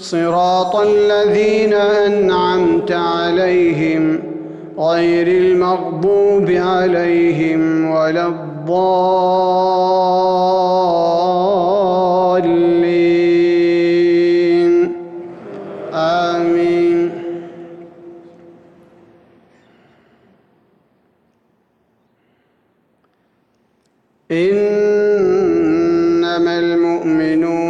صراط الذين أنعمت عليهم غير المغضوب عليهم ولا الضالين. آمين. إنما المؤمنون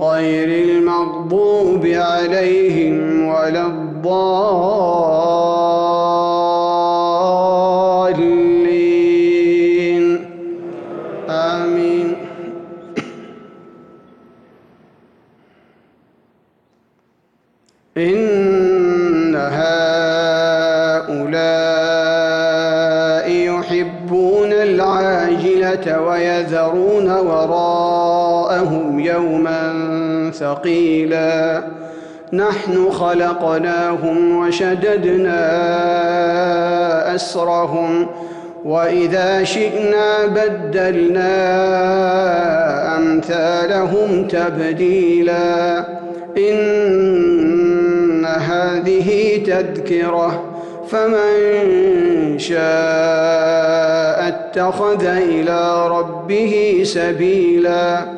غير المغضوب عليهم ولا الضالين. آمين. إن هؤلاء يحبون العاجلة ويذرون وراءهم يوما ثقيلا. نحن خلقناهم وشددنا أسرهم وإذا شئنا بدلنا أمثالهم تبديلا. إن هذه تذكرة فمن شاء اتخذ إلى ربه سبيلا.